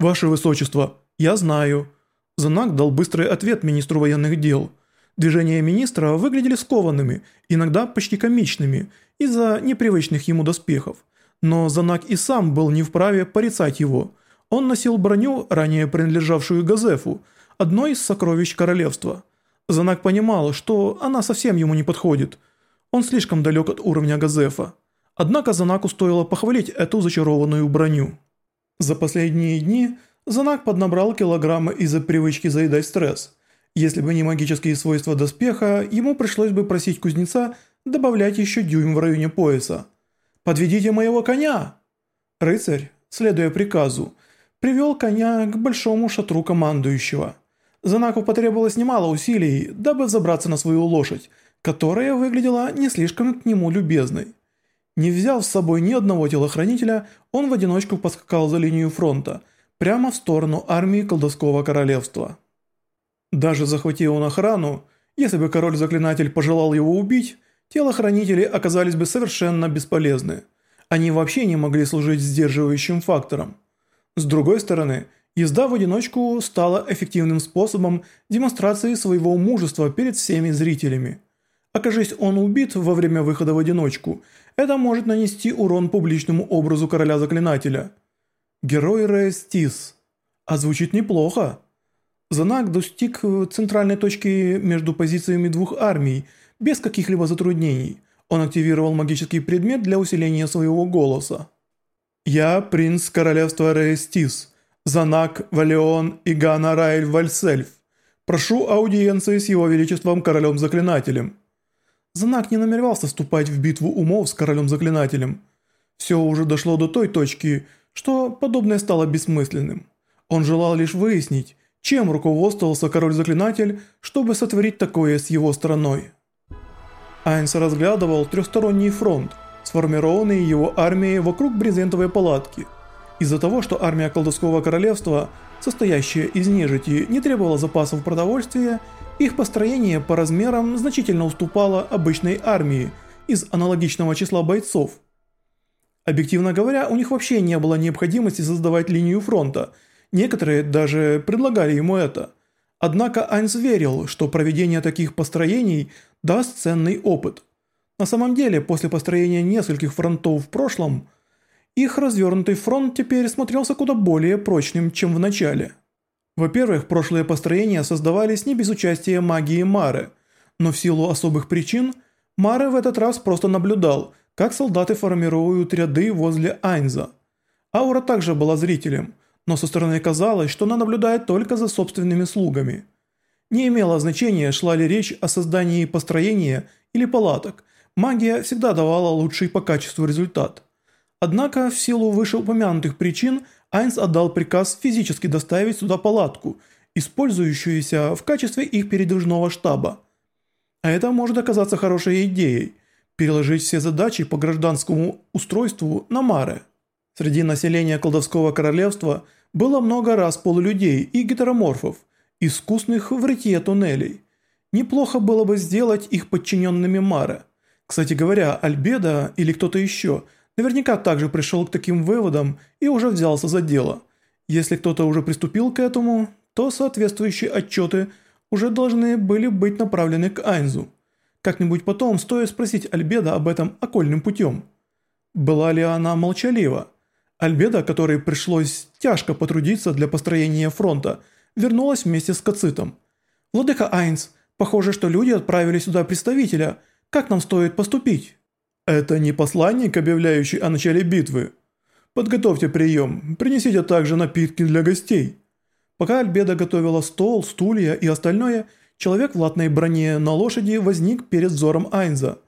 «Ваше Высочество, я знаю». Занак дал быстрый ответ министру военных дел. Движения министра выглядели скованными, иногда почти комичными, из-за непривычных ему доспехов. Но Занак и сам был не вправе порицать его. Он носил броню, ранее принадлежавшую Газефу, одной из сокровищ королевства. Занак понимал, что она совсем ему не подходит. Он слишком далек от уровня Газефа. Однако Занаку стоило похвалить эту зачарованную броню. За последние дни Занак поднабрал килограммы из-за привычки заедать стресс. Если бы не магические свойства доспеха, ему пришлось бы просить кузнеца добавлять еще дюйм в районе пояса. «Подведите моего коня!» Рыцарь, следуя приказу, привел коня к большому шатру командующего. Занаку потребовалось немало усилий, дабы взобраться на свою лошадь, которая выглядела не слишком к нему любезной. Не взяв с собой ни одного телохранителя, он в одиночку поскакал за линию фронта, прямо в сторону армии колдовского королевства. Даже захватив он охрану, если бы король-заклинатель пожелал его убить, телохранители оказались бы совершенно бесполезны. Они вообще не могли служить сдерживающим фактором. С другой стороны, езда в одиночку стала эффективным способом демонстрации своего мужества перед всеми зрителями. Окажись он убит во время выхода в одиночку, это может нанести урон публичному образу короля-заклинателя. Герой Рейстис. А звучит неплохо. Занак достиг центральной точки между позициями двух армий, без каких-либо затруднений. Он активировал магический предмет для усиления своего голоса. «Я принц королевства Рейстис, Занак, Валеон и Гана Райль Вальсельф. Прошу аудиенции с его величеством королем-заклинателем». Знак не намеревался вступать в битву умов с королем-заклинателем. Все уже дошло до той точки, что подобное стало бессмысленным. Он желал лишь выяснить, чем руководствовался король-заклинатель, чтобы сотворить такое с его страной. Айнс разглядывал трехсторонний фронт, сформированный его армией вокруг брезентовой палатки. Из-за того, что армия колдовского королевства, состоящая из нежити, не требовала запасов продовольствия, их построение по размерам значительно уступало обычной армии из аналогичного числа бойцов. Объективно говоря, у них вообще не было необходимости создавать линию фронта, некоторые даже предлагали ему это. Однако Айнс верил, что проведение таких построений даст ценный опыт. На самом деле, после построения нескольких фронтов в прошлом, их развернутый фронт теперь смотрелся куда более прочным, чем в начале. Во-первых, прошлые построения создавались не без участия магии Мары, но в силу особых причин Мары в этот раз просто наблюдал, как солдаты формируют ряды возле Айнза. Аура также была зрителем, но со стороны казалось, что она наблюдает только за собственными слугами. Не имело значения, шла ли речь о создании построения или палаток, магия всегда давала лучший по качеству результат. Однако, в силу вышеупомянутых причин – Айнс отдал приказ физически доставить сюда палатку, использующуюся в качестве их передвижного штаба. А это может оказаться хорошей идеей – переложить все задачи по гражданскому устройству на Маре. Среди населения колдовского королевства было много раз полулюдей и гетероморфов, искусных в рытье туннелей. Неплохо было бы сделать их подчиненными Маре. Кстати говоря, Альбеда или кто-то еще – Наверняка также пришел к таким выводам и уже взялся за дело. Если кто-то уже приступил к этому, то соответствующие отчеты уже должны были быть направлены к Айнзу. Как-нибудь потом стоит спросить Альбеда об этом окольным путем. Была ли она молчалива? Альбеда, которой пришлось тяжко потрудиться для построения фронта, вернулась вместе с Кацитом. «Владыка Айнс, похоже, что люди отправили сюда представителя. Как нам стоит поступить?» «Это не посланник, объявляющий о начале битвы. Подготовьте прием, принесите также напитки для гостей». Пока Альбеда готовила стол, стулья и остальное, человек в латной броне на лошади возник перед взором Айнза.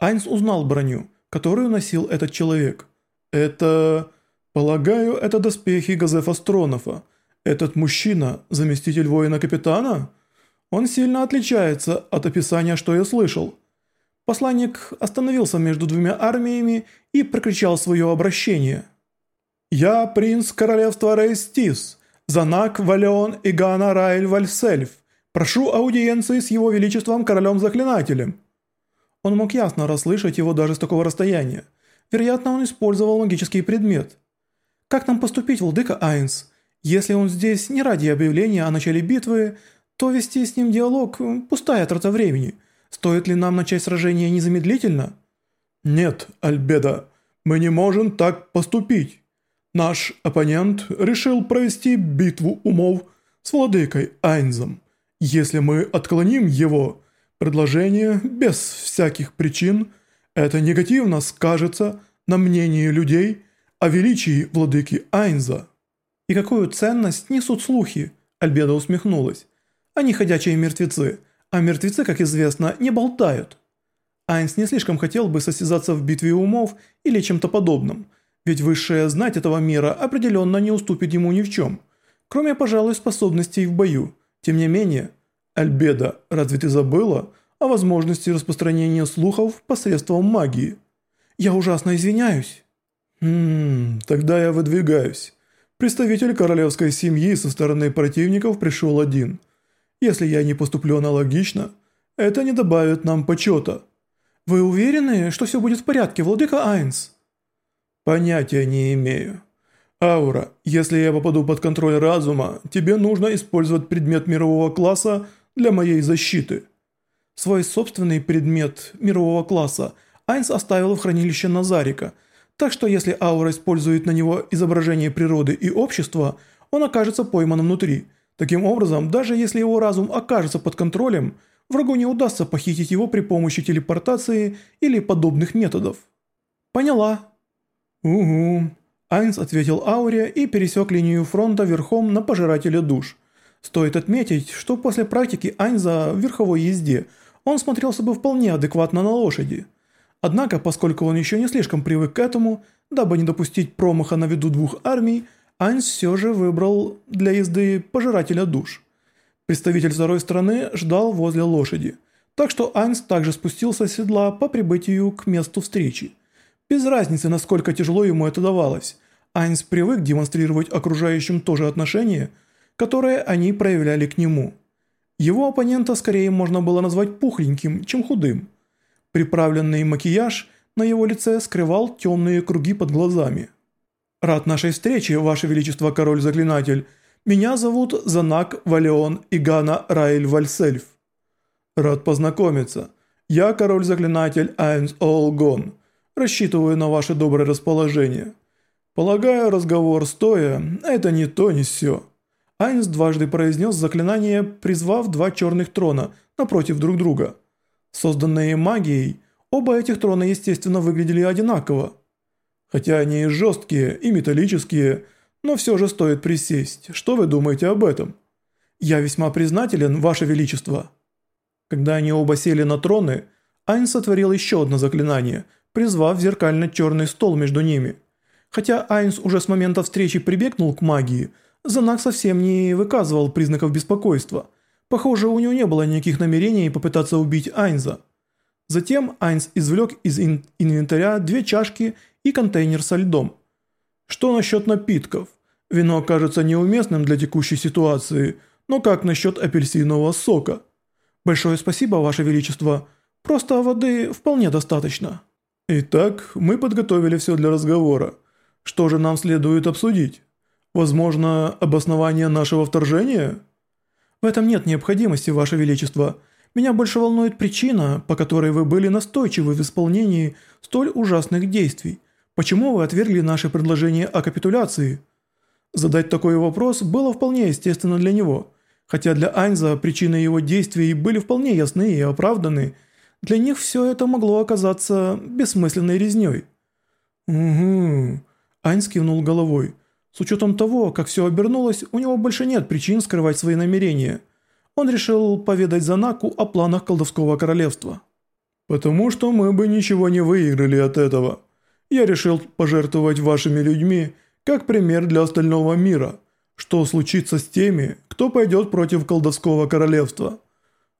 Айнз узнал броню, которую носил этот человек. «Это... полагаю, это доспехи Газефа Стронова. Этот мужчина – заместитель воина-капитана? Он сильно отличается от описания, что я слышал». Посланник остановился между двумя армиями и прокричал свое обращение. «Я принц королевства Рейстис, Занак Валеон и Гана Райль Вальсельф. Прошу аудиенции с его величеством королем-заклинателем». Он мог ясно расслышать его даже с такого расстояния. Вероятно, он использовал магический предмет. «Как нам поступить, владыка Айнс? Если он здесь не ради объявления о начале битвы, то вести с ним диалог – пустая трата времени. Стоит ли нам начать сражение незамедлительно?» «Нет, Альбеда, мы не можем так поступить. Наш оппонент решил провести битву умов с владыкой Айнзом. Если мы отклоним его предложение без всяких причин, это негативно скажется на мнении людей о величии владыки Айнза». «И какую ценность несут слухи?» Альбеда усмехнулась. «Они ходячие мертвецы, а мертвецы, как известно, не болтают». Айнс не слишком хотел бы состязаться в битве умов или чем-то подобном, ведь высшая знать этого мира определенно не уступит ему ни в чем, кроме, пожалуй, способностей в бою. Тем не менее, Альбеда, разве ты забыла о возможности распространения слухов посредством магии? Я ужасно извиняюсь. Хм, тогда я выдвигаюсь. Представитель королевской семьи со стороны противников пришел один. Если я не поступлю аналогично, это не добавит нам почета. Вы уверены, что все будет в порядке, владыка Айнс? Понятия не имею. Аура, если я попаду под контроль разума, тебе нужно использовать предмет мирового класса для моей защиты. Свой собственный предмет мирового класса Айнс оставил в хранилище Назарика – так что если аура использует на него изображение природы и общества, он окажется пойман внутри. Таким образом, даже если его разум окажется под контролем, врагу не удастся похитить его при помощи телепортации или подобных методов. Поняла. Угу. Айнс ответил ауре и пересек линию фронта верхом на пожирателя душ. Стоит отметить, что после практики Айнза в верховой езде он смотрелся бы вполне адекватно на лошади – Однако, поскольку он еще не слишком привык к этому, дабы не допустить промаха на виду двух армий, Айнс все же выбрал для езды пожирателя душ. Представитель второй страны ждал возле лошади, так что Айнс также спустился с седла по прибытию к месту встречи. Без разницы, насколько тяжело ему это давалось, Айнс привык демонстрировать окружающим то же отношение, которое они проявляли к нему. Его оппонента скорее можно было назвать пухленьким, чем худым – Приправленный макияж на его лице скрывал темные круги под глазами. «Рад нашей встрече, Ваше Величество Король-Заклинатель. Меня зовут Занак Валеон Игана Раэль Вальсельф». «Рад познакомиться. Я Король-Заклинатель Айнс Олгон. Рассчитываю на ваше доброе расположение. Полагаю, разговор стоя – это не то, не сё». Айнс дважды произнес заклинание, призвав два черных трона напротив друг друга – Созданные магией, оба этих трона естественно выглядели одинаково. Хотя они и жесткие, и металлические, но все же стоит присесть. Что вы думаете об этом? Я весьма признателен, Ваше Величество. Когда они оба сели на троны, Айн сотворил еще одно заклинание, призвав зеркально-черный стол между ними. Хотя Айнс уже с момента встречи прибегнул к магии, Занак совсем не выказывал признаков беспокойства – Похоже, у него не было никаких намерений попытаться убить Айнза. Затем Айнз извлек из ин инвентаря две чашки и контейнер со льдом. Что насчет напитков? Вино кажется неуместным для текущей ситуации, но как насчет апельсинового сока? Большое спасибо, Ваше Величество. Просто воды вполне достаточно. Итак, мы подготовили все для разговора. Что же нам следует обсудить? Возможно, обоснование нашего вторжения? В этом нет необходимости, Ваше Величество. Меня больше волнует причина, по которой вы были настойчивы в исполнении столь ужасных действий. Почему вы отвергли наше предложение о капитуляции? Задать такой вопрос было вполне естественно для него. Хотя для Айнза причины его действий были вполне ясны и оправданы, для них все это могло оказаться бессмысленной резней. «Угу», Айнз кивнул головой. С учетом того, как все обернулось, у него больше нет причин скрывать свои намерения. Он решил поведать Занаку о планах колдовского королевства. «Потому что мы бы ничего не выиграли от этого. Я решил пожертвовать вашими людьми, как пример для остального мира. Что случится с теми, кто пойдет против колдовского королевства?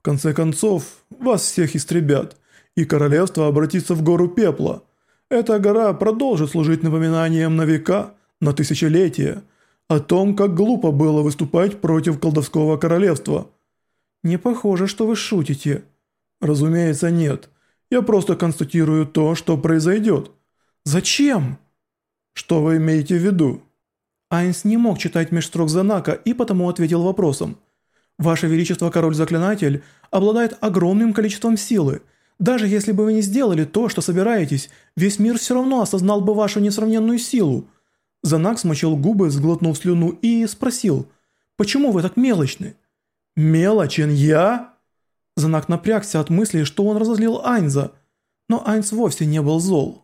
В конце концов, вас всех истребят, и королевство обратится в гору пепла. Эта гора продолжит служить напоминанием на века – на тысячелетия о том, как глупо было выступать против колдовского королевства. Не похоже, что вы шутите. Разумеется, нет. Я просто констатирую то, что произойдет. Зачем? Что вы имеете в виду? Айнс не мог читать меж строк Занака и потому ответил вопросом. «Ваше Величество Король-Заклинатель обладает огромным количеством силы. Даже если бы вы не сделали то, что собираетесь, весь мир все равно осознал бы вашу несравненную силу». Занак смочил губы, сглотнув слюну и спросил, «Почему вы так мелочны?» «Мелочен я?» Занак напрягся от мысли, что он разозлил Айнза, но Айнс вовсе не был зол.